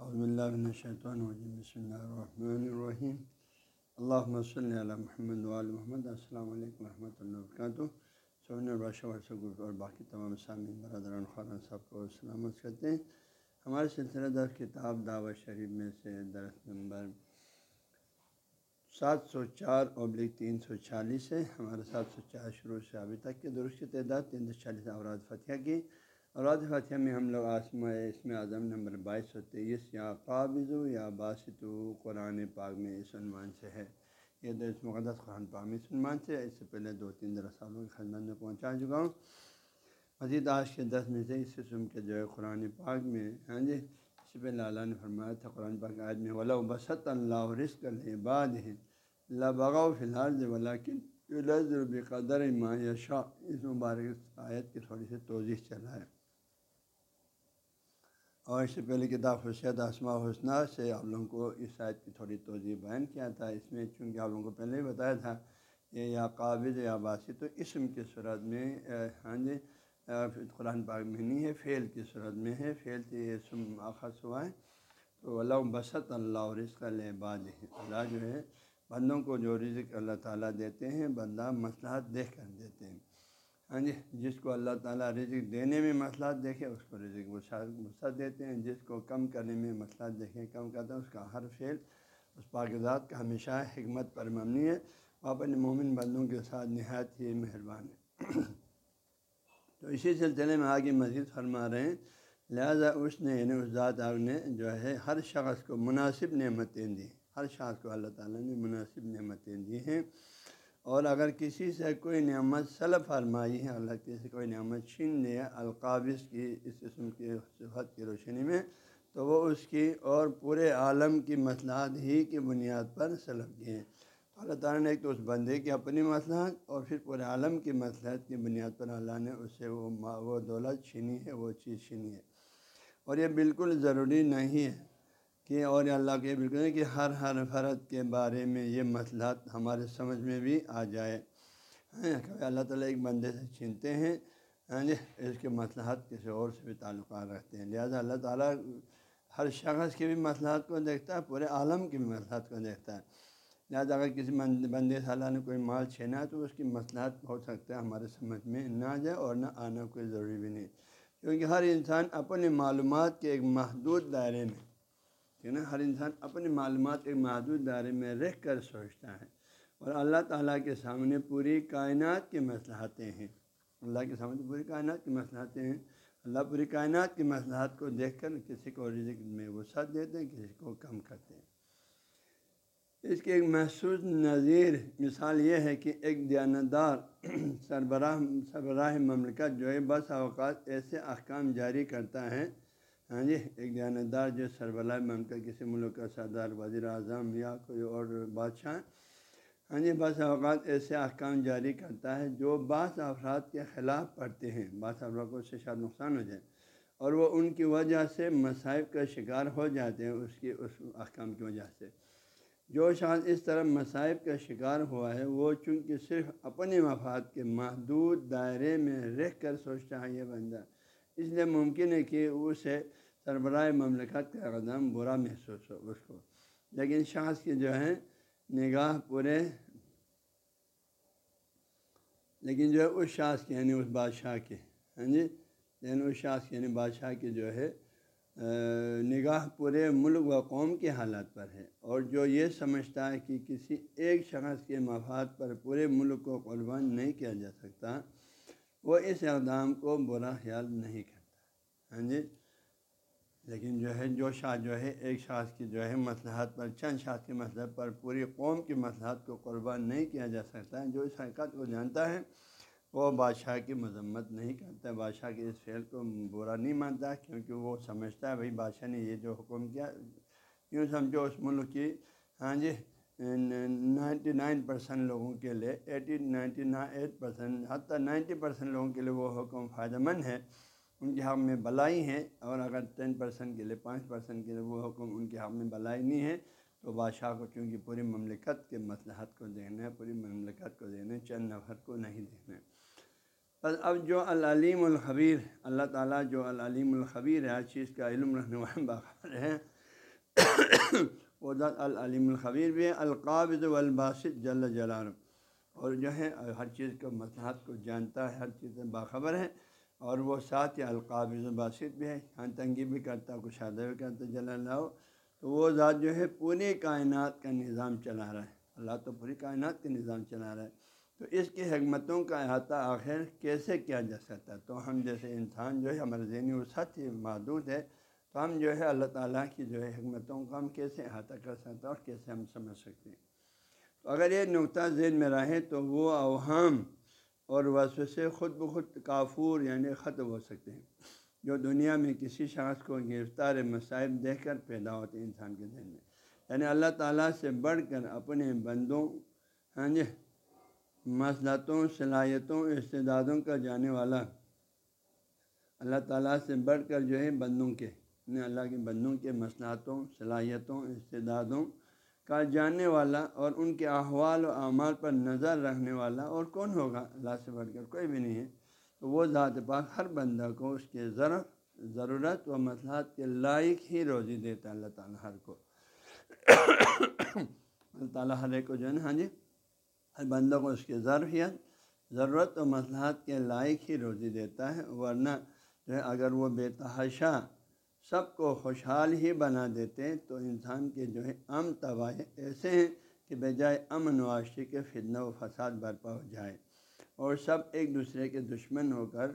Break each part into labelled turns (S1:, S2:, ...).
S1: من الشیطان الرجیم بسم اللہ الرحمن الرحیم اللہ صلی علی محمد وعلی محمد السلام علیکم ورحمۃ اللہ وبرکاتہ سون الباشہ گروپ اور باقی تمام سامعین برادران خوران صاحب کو سلامت کرتے ہیں ہمارے سلسلہ در کتاب دعوت شریف میں سے درخت نمبر سات سو چار ابلک تین سو چالیس ہے ہمارے سات سو چار شروع سے ابھی تک کے درست کی تعداد تین سو چالیس اوراد فتح کی اوراد فتح میں ہم لوگ آسمہ اس میں اعظم نمبر بائیس سو تیئیس، یا قابض یا باسط قرآن پاک میں اس عنوان سے ہے۔ یہ تو اس مقدس قرآن پاک میں اس عنوان سے اس سے پہلے دو تین سالوں کی خدمت میں پہنچا چکا ہوں۔ مزید آج کے دس میں سے اس قسم کے جو ہے قرآن پاک میں ہاں جی اس سے پہلے اللہ نے فرمایا تھا قرآن پاک آج میں ولا بسط اللہ رزق العباد ہے لبغاؤ فی الحال ولاکن قدر ما یشا اس مبارک آیت کی تھوڑی سی توضیح چلا ہے۔ اور اس سے پہلے کتاب حسیت آسما حسنہ سے آپ لوگوں کو اس آیت کی تھوڑی توضیع بیان کیا تھا۔ اس میں چونکہ آپ لوگوں کو پہلے ہی بتایا تھا یہ یا قابض یا باسی تو اسم کی صورت میں ہاں جی قرآن پاک میں نہیں ہے، فعل کی صورت میں ہے۔ فعل سے اسم آخذ ہوا ہے۔ تو اللہ بسط اللہ رزق العباد اللہ جو ہے بندوں کو جو رزق اللہ تعالیٰ دیتے ہیں، بندہ مسئلہ دیکھ کر دیتے ہیں۔ ہاں جی جس کو اللہ تعالیٰ رزق دینے میں مسئلہ دیکھے، اس کو رزق وسعت دیتے ہیں۔ جس کو کم کرنے میں مسئلہ دیکھیں کم کرتا ہے، اس کا ہر فعل، اس پاکزات کا ہمیشہ حکمت پر مبنی ہے۔ وہ اپنے مومن بندوں کے ساتھ نہایت ہی مہربان ہے۔ تو اسی سلسلے میں آگے مزید فرما رہے ہیں۔ لہٰذا اس نے یعنی اس ذات آگ نے جو ہے، ہر شخص کو مناسب نعمتیں دی۔ ہر شخص کو اللہ تعالیٰ نے مناسب نعمتیں دی ہیں۔ اور اگر کسی سے کوئی نعمت سلب فرمائی ہے، اللہ کسی کوئی نعمت چھین لیا القابض کی اس قسم کی صفت کی روشنی میں، تو وہ اس کی اور پورے عالم کی مسئلات ہی کی بنیاد پر سلب کی ہیں۔ اللہ تعالیٰ نے ایک تو اس بندے کی اپنی مسئلات اور پھر پورے عالم کی مسئلات کی بنیاد پر اللہ نے اس سے وہ وہ دولت چھینی ہے، وہ چیز چھینی ہے۔ اور یہ بالکل ضروری نہیں ہے۔ کہ اور اللہ کے بالکل کہ ہر ہر فرد کے بارے میں یہ مسئلہ ہمارے سمجھ میں بھی آ جائے۔ ہاں، اللہ تعالیٰ ایک بندے سے چھینتے ہیں ہاں جی اس کے مسئلات کسی اور سے بھی تعلقات رکھتے ہیں۔ لہٰذا اللہ تعالیٰ ہر شخص کے بھی مسئلات کو دیکھتا ہے، پورے عالم کے بھی مسئلات کو دیکھتا ہے۔ لہٰذا اگر کسی بندے سے اللہ نے کوئی مال چھینا ہے تو اس کی مسئلات ہو سکتا ہے ہمارے سمجھ میں نہ آ جائے اور نہ آنا کوئی ضروری بھی نہیں۔ کیونکہ ہر انسان اپنی معلومات کے ایک محدود دائرے میں کہ نا ہر انسان اپنی معلومات ایک محدود دائرے میں رہ کر سوچتا ہے اور اللہ تعالیٰ کے سامنے پوری کائنات کی مسئلہاتیں ہیں۔ اللہ کے سامنے پوری کائنات کی مسئلہاتیں ہیں۔ اللہ پوری کائنات کی مسئلہات کو دیکھ کر کسی کو رزق میں وسعت دیتے ہیں، کسی کو کم کرتے ہیں۔ اس کی ایک محسوس نظیر مثال یہ ہے کہ ایک دیانتدار سربراہ سربراہ مملکت جو ہے، بس اوقات ایسے احکام جاری کرتا ہے ہاں جی ایک دیانتدار جو سربراہ ممکن کسی ملک کا سردار، وزیر اعظم یا کوئی اور بادشاہ ہاں جی بعض اوقات ایسے احکام جاری کرتا ہے جو بعض افراد کے خلاف پڑھتے ہیں۔ بعض افراد کو اس سے شاید نقصان ہو جائے۔ اور وہ ان کی وجہ سے مصائب کا شکار ہو جاتے ہیں اس کی، اس احکام کی وجہ سے۔ جو شاید اس طرح مصائب کا شکار ہوا ہے، وہ چونکہ صرف اپنے مفاد کے محدود دائرے میں رہ کر سوچتا ہے، یہ بندہ۔ اس لیے ممکن ہے کہ اسے سربراہ مملکت کا قدم برا محسوس ہو اس کو لیکن شخص کی جو ہے نگاہ پورے۔ لیکن جو ہے، اس شخص کی یعنی اس بادشاہ کے ہاں جی؟ لیکن اس شخص کی یعنی بادشاہ کی جو ہے نگاہ پورے ملک و قوم کے حالات پر ہے۔ اور جو یہ سمجھتا ہے کہ کسی ایک شخص کے مفاد پر پورے ملک کو قربان نہیں کیا جا سکتا، وہ اس اقدام کو برا خیال نہیں کرتا۔ ہاں جی؟ لیکن جو ہے، جو شاہ جو ہے، ایک شاخ کی جو ہے مصلحت پر، چند شاخ کے مذہب پر پوری قوم کی مصلحت کو قربان نہیں کیا جا سکتا ہے۔ جو اس حقیقت کو جانتا ہے، وہ بادشاہ کی مذمت نہیں کرتا بادشاہ کے اس فعل کو برا نہیں مانتا، کیونکہ وہ سمجھتا ہے، بھائی بادشاہ نے یہ جو حکم کیا۔ یوں سمجھو اس ملک کی ہاں جی نائنٹی نائن پرسینٹ لوگوں کے لیے، eighty ninety nine eight percent حتیٰ نائنٹی پرسینٹ لوگوں کے لیے وہ حکم فائدہ مند ہے۔ ان کے حق میں بلائی ہیں اور اگر ٹین پرسینٹ کے لیے، پانچ پرسینٹ کے لیے وہ حکم ان کے حق میں بلائی نہیں ہے، تو بادشاہ کو چونکہ پوری مملکت کے مصلحت کو دینا ہے، پوری مملکت کو دینا ہے، چند نفر کو نہیں دینا ہے۔ بس اب جو العلیم الخبیر، اللہ تعالیٰ جو العلیم الخبیر ہے، ہر چیز کا علم رکھنے والے باخبر ہے۔ وہ ذات العلیم الخبیر بھی ہے، القابض والباسط جل جلال اور جو ہے، ہر چیز کو مسلحت کو جانتا ہے، ہر چیز باخبر ہے۔ اور وہ ساتھ ہی القابض الباسط بھی ہے ہاں تنگی بھی کرتا کشادہ بھی کرتا جل اللہ تو وہ ذات جو ہے پوری کائنات کا نظام چلا رہا ہے۔ اللہ تو پوری کائنات کا نظام چلا رہا ہے۔ تو اس کی حکمتوں کا احاطہ آخر کیسے کیا جا سکتا؟ ہے تو ہم جیسے انسان جو ہے، ہمارے ذہنی وسعت ہی محدود ہے۔ تو ہم جو ہے، اللہ تعالیٰ کی جو ہے حکمتوں کا ہم کیسے احاطہ کر سکتے ہیں اور کیسے ہم سمجھ سکتے ہیں؟ تو اگر یہ نقطہ ذہن میں رہے تو وہ اوہام اور وصف سے خود بخود کافور یعنی ختم ہو سکتے ہیں۔ جو دنیا میں کسی شخص کو گرفتار مصائب دیکھ کر پیدا ہوتے ہیں انسان کے ذہن میں۔ یعنی اللہ تعالیٰ سے بڑھ کر اپنے بندوں ہاں جی مسلطوں صلاحیتوں استدادوں کا جانے والا اللہ تعالیٰ سے بڑھ کر جو ہے بندوں کے یعنی اللہ کے بندوں کے مسلطوں صلاحیتوں استدادوں کا جاننے والا اور ان کے احوال و اعمال پر نظر رکھنے والا اور کون ہوگا؟ اللہ سے بڑھ کر کوئی بھی نہیں ہے۔ تو وہ ذات پاک ہر بندہ کو اس کے ضرف ضرورت و مسلحات کے لائق ہی روزی دیتا ہے، اللہ تعالیٰ ہر کو۔ اللہ تعالیٰ ہر ایک کو جو ہے نا ہاں جی ہر بندوں کو اس کی ضرورت ضرورت و مسلحات کے لائق ہی روزی دیتا ہے۔ ورنہ جو ہے، اگر وہ بے تحاشا سب کو خوشحال ہی بنا دیتے تو انسان کے جو ہے ام تباہ ایسے ہیں کہ بجائے امن و عاشی کے فتنہ و فساد برپا ہو جائے۔ اور سب ایک دوسرے کے دشمن ہو کر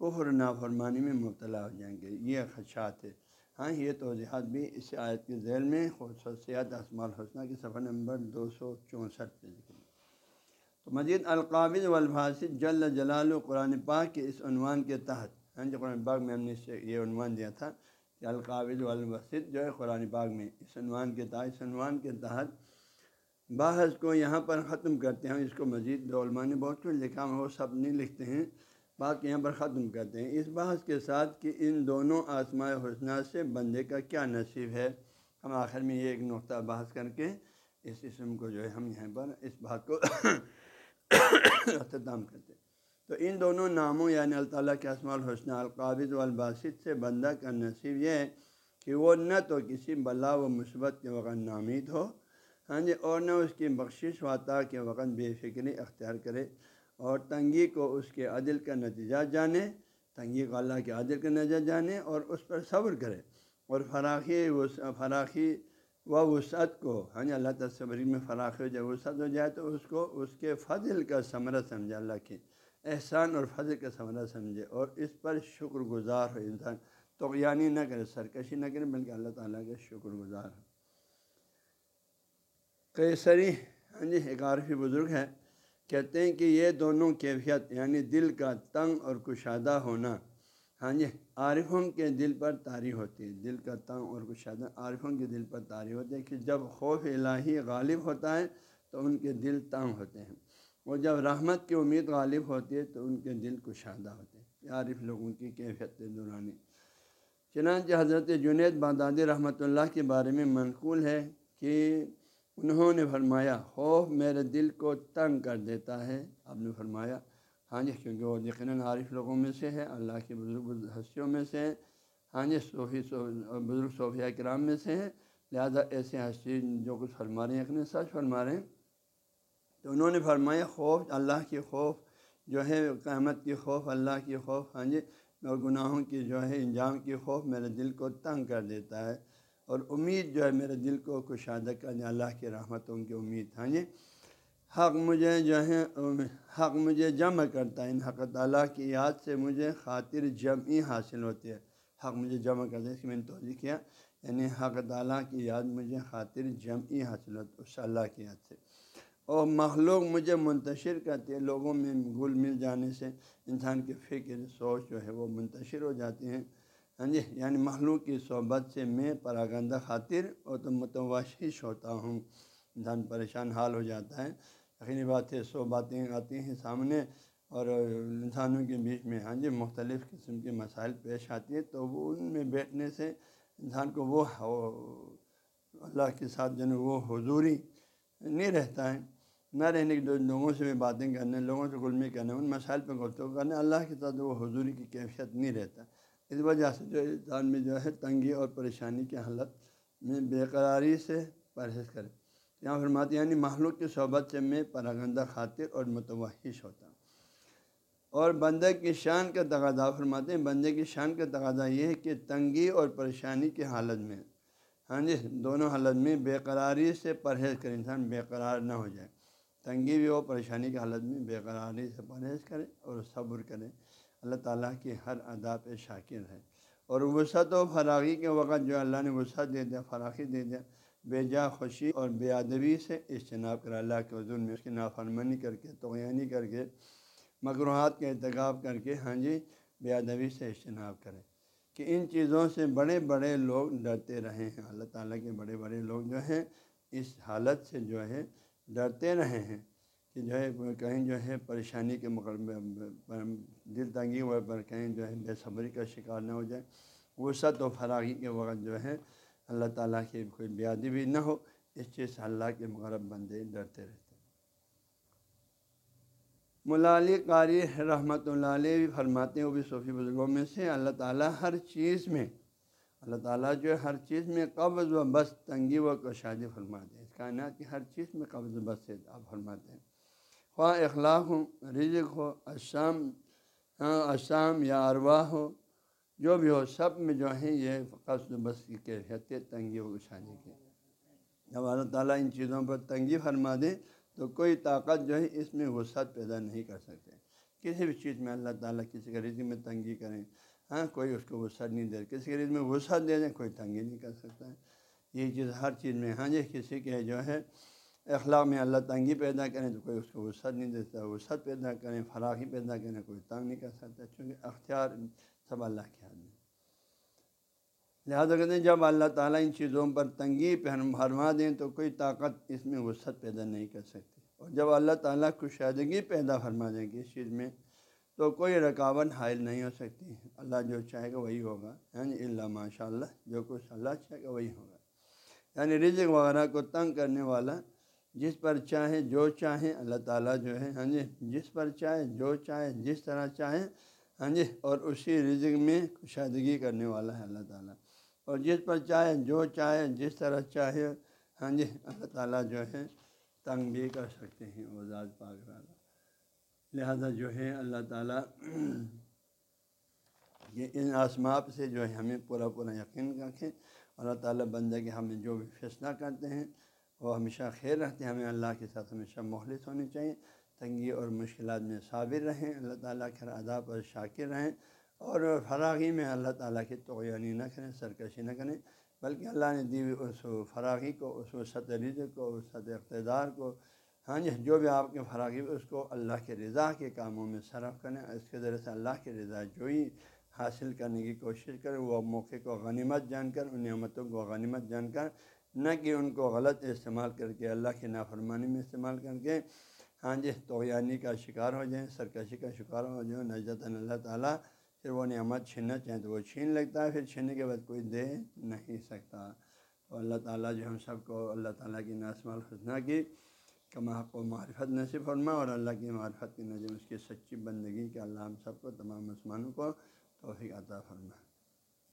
S1: کفر نافرمانی میں مبتلا ہو جائیں گے۔ یہ خدشات ہے ہاں یہ توضیحات بھی اس آیت کے ذیل میں خصوصیات اسماع الحسنہ کے صفحہ نمبر دو سو چونسٹھ پہ ذکر تو مزید القابض والفاسد جل جلال و قرآن پاک کے اس عنوان کے تحت ہاں جو قرآن پاک میں ہم نے یہ عنوان دیا تھا۔ القابض والوسط جو ہے قرآن پاک میں اس عنوان کے تحت، اس عنوان کے تحت بحث کو یہاں پر ختم کرتے ہیں، اس کو مزید دو علماء نے بہت کچھ لکھا، وہ سب نہیں لکھتے ہیں، بات یہاں پر ختم کرتے ہیں۔ اس بحث کے ساتھ کہ ان دونوں آسماء حسنہ سے بندے کا کیا نصیب ہے، ہم آخر میں یہ ایک نقطہ بحث کر کے اس اسم کو جو ہے ہم یہاں پر اس بات کو اختتام کرتے ہیں۔ تو ان دونوں ناموں یعنی اللہ تعالیٰ کے اسماء الحسنہ القابض والباسط سے بندہ کا نصیب یہ ہے کہ وہ نہ تو کسی بلا و مثبت کے وقت نامید ہو ہاں جی اور نہ اس کی بخشش و عطا کے وقت بے فکری اختیار کرے، اور تنگی کو اس کے عدل کا نتیجہ جانے، تنگی کو اللہ کے عدل کا نتیجہ جانے، اور اس پر صبر کرے، اور فراخی فراخی و وسعت کو ہاں جی اللہ تصوری میں فراخی ہو جائے وسعت ہو جائے تو اس کو، اس کے فضل کا ثمرہ سمجھے اللہ کی۔ احسان اور فضل کا ثمرہ سمجھے اور اس پر شکر گزار ہو انسان۔ تو یعنی نہ کرے، سرکشی نہ کرے، بلکہ اللہ تعالیٰ کے شکر گزار ہو۔ کیسری ہاں جی ایک عارفی بزرگ ہے، کہتے ہیں کہ یہ دونوں کیفیت یعنی دل کا تنگ اور کشادہ ہونا ہاں جی عارفوں کے دل پر تاری ہوتی ہے۔ دل کا تنگ اور کشادہ، عارفوں کے دل پر تاری ہوتی ہے کہ جب خوف الہی غالب ہوتا ہے تو ان کے دل تنگ ہوتے ہیں۔ اور جب رحمت کی امید غالب ہوتی ہے تو ان کے دل کشادہ ہوتے ہیں۔ عارف لوگوں کی کیفیت دورانی چنانچہ حضرت جنید بغدادی رحمۃ اللہ کے بارے میں منقول ہے کہ انہوں نے فرمایا، خوف میرے دل کو تنگ کر دیتا ہے۔ آپ نے فرمایا ہاں جی کیونکہ وہ یقیناً عارف لوگوں میں سے ہے اللہ کے بزرگ ہستیوں میں سے ہیں۔ ہاں جی صوفی، بزرگ صوفیہ کرام میں سے ہیں۔ لہٰذا ایسے ہستی جو کچھ فرما رہے ہیں یقیناً سچ فرما رہے ہیں تو انہوں نے فرمایا، خوف اللہ کی خوف جو ہے، قیامت کی خوف اللہ کی خوف ہاں جی اور گناہوں کی جو ہے، انجام کی خوف میرے دل کو تنگ کر دیتا ہے اور امید جو ہے میرے دل کو کشادہ کرنے اللہ کی رحمتوں کی امید ہاں جی۔ حق مجھے جو ہے، حق مجھے جمع کرتا ہے، ان حق تعالیٰ کی یاد سے مجھے خاطر جمعی حاصل ہوتی ہے۔ حق مجھے جمع کرتا ہے اس کی میں نے توجہ کیا۔ یعنی حق تعالیٰ کی یاد مجھے خاطر جمعی حاصل ہوتی ہے، اس اللہ کی یاد سے۔ اور مخلوق مجھے منتشر کرتی ہے لوگوں میں گل مل جانے سے، انسان کی فکر، سوچ جو ہے وہ منتشر ہو جاتی ہیں۔ ہاں جی یعنی مخلوق کی صحبت سے میں پراگندہ خاطر اور تو متوشش ہوتا ہوں۔ انسان پریشان حال ہو جاتا ہے۔ یقینی بات ہے، سو باتیں آتی ہیں سامنے اور انسانوں کے بیچ میں ہاں جی مختلف قسم کے مسائل پیش آتی ہیں۔ تو وہ ان میں بیٹھنے سے انسان کو وہ اللہ کے ساتھ جو ہے وہ حضوری نہیں رہتا ہے۔ نہ رہنے کے لوگوں سے بھی باتیں کرنے، لوگوں سے گلمی کرنے، ان مسائل پہ گفتگو کرنے، اللہ کے ساتھ وہ حضوری کی کیفیت نہیں رہتا۔ اس وجہ سے جو انسان میں جو ہے تنگی اور پریشانی کی حالت میں بے قراری سے پرہیز کرے۔ یہاں فرماتے یعنی محلوق کی صحبت سے میں پراگندہ خاطر اور متوحش ہوتا ہوں۔ اور بندے کی شان کا تقاضا، فرماتے ہیں، بندے کی شان کا تقاضا یہ ہے کہ تنگی اور پریشانی کی حالت میں ہاں جی دونوں حالت میں بے قراری سے پرہیز کرے، انسان بے قرار نہ ہو جائے۔ تنگی بھی ہو، پریشانی کی حالت میں بے قراری سے پرہیز کرے اور صبر کرے اللہ تعالیٰ کی ہر ادا پہ شاکر ہے۔ اور وسعت و فراغی کے وقت جو اللہ نے وسعت دے دیا، فراخی دے دیا، بے جا خوشی اور بے ادبی سے اجتناب کر اللہ کے حضور میں اس کی نافرمانی کر کے توغیانی کر کے، مقروحات کا انتخاب کر کے ہاں جی بے ادبی سے اجتناب کرے کہ ان چیزوں سے بڑے بڑے لوگ ڈرتے رہے ہیں۔ اللہ تعالیٰ کے بڑے بڑے لوگ جو ہیں، اس حالت سے جو ہے ڈرتے رہے ہیں کہ جو ہے کہیں جو ہے پریشانی کے مقابلے دل تنگی ہوئے پر کہیں جو ہے بے صبری کا شکار نہ ہو جائے۔ وسعت و فراغی کے وقت جو ہے اللہ تعالیٰ کی کوئی بیادی بھی نہ ہو، اس چیز سے اللہ کے مغرب بندے ڈرتے رہتے ملالی قاری رحمۃ اللہ علیہ بھی فرماتے ہیں، وہ بھی صوفی بزرگوں میں سے، اللہ تعالیٰ ہر چیز میں، اللہ تعالیٰ جو ہے ہر چیز میں قبض و بس تنگی و کشادی فرماتے ہیں کائنات کی ہر چیز میں قبض و بس سے آپ فرماتے ہیں۔ خواہ اخلاق ہو رزق ہو اشام ہاں اشام یا اروا ہو، جو بھی ہو، سب میں جو ہے یہ قبض و بس کی کیفیت تنگی و کشادی کی۔ جب اللہ تعالیٰ ان چیزوں پر تنگی فرما دیں تو کوئی طاقت جو ہے، اس میں وسعت پیدا نہیں کر سکتے۔ کسی بھی چیز میں اللہ تعالیٰ کسی کے رزق میں تنگی کریں ہاں کوئی اس کو وسعت نہیں دے، کسی کے رزق میں وسعت دے دیں، کوئی تنگی نہیں کر سکتا۔ ہے یہ چیز ہر چیز میں ہاں جی کسی کے جو ہے اخلاق میں اللہ تنگی پیدا کریں تو کوئی اس کو وسعت نہیں دیتا، وسعت پیدا کریں، فراخی پیدا کریں، کوئی تنگ نہیں کر سکتا، چونکہ اختیار سب اللہ کے ہاتھ میں۔ لہٰذا کہتے ہیں، جب اللہ تعالیٰ ان چیزوں پر تنگی فرما دیں تو کوئی طاقت اس میں وسعت پیدا نہیں کر سکتی۔ اور جب اللہ تعالیٰ کشادگی پیدا فرما دیں گے اس چیز میں تو کوئی رکاوٹ حائل نہیں ہو سکتی۔ اللہ جو چاہے گا وہی ہوگا یعنی اللہ ماشاء اللہ جو کچھ اللہ چاہے گا وہی ہوگا۔ یعنی رزق وغیرہ کو تنگ کرنے والا جس پر چاہے جو چاہیں، اللہ تعالیٰ جو ہے ہاں جی جس پر چاہے جو چاہے جس طرح چاہیں ہاں جی اور اسی رزق میں کشادگی کرنے والا ہے اللہ تعالیٰ۔ اور جس پر چاہے جو چاہے جس طرح چاہے ہاں جی اللہ تعالیٰ جو ہے، تنگ بھی کر سکتے ہیں وہ ذات پاک لہذا جو ہے، اللہ تعالیٰ یہ ان آسماب سے جو ہے، ہمیں پورا پورا یقین رکھیں۔ اللہ تعالیٰ بندے کے ہمیں جو بھی فیصلہ کرتے ہیں، وہ ہمیشہ خیر رہتے ہیں۔ ہمیں اللہ کے ساتھ ہمیشہ مخلص ہونی چاہیے، تنگی اور مشکلات میں صابر رہیں، اللہ تعالیٰ کے ادا پر شاکر رہیں۔ اور فراغی میں اللہ تعالیٰ کی توغیانی نہ کریں، سرکشی نہ کریں، بلکہ اللہ نے دی ہوئی اس فراغی کو، اس وسط رزق کو، اس وسط اقتدار کو ہاں جی جو بھی آپ کے فراغی، اس کو اللہ کے رضا کے کاموں میں صرف کریں۔ اس کے ذریعے سے اللہ کے رضا جوئی۔ حاصل کرنے کی کوشش کریں، وہ موقع کو غنیمت جان کر، ان نعمتوں کو غنیمت جان کر، نہ کہ ان کو غلط استعمال کر کے، اللہ کی نافرمانی میں استعمال کر کے ہاں جی توغیانی کا شکار ہو جائیں، سرکشی کا شکار ہو جائیں نجت اللہ تعالیٰ پھر وہ نعمت چھیننا چاہیں تو وہ چھین لگتا ہے، پھر چھیننے کے بعد کوئی دے نہیں سکتا۔ تو اللہ تعالیٰ جو ہم سب کو اللہ تعالیٰ کی ناسم الحسنہ کی کما کو معرفت نصیب فرما اور اللہ کی معرفت کی نظر اس کی سچی بندگی کے اللہ ہم سب کو، تمام مسلمانوں کو توفیق عطا فرمائے۔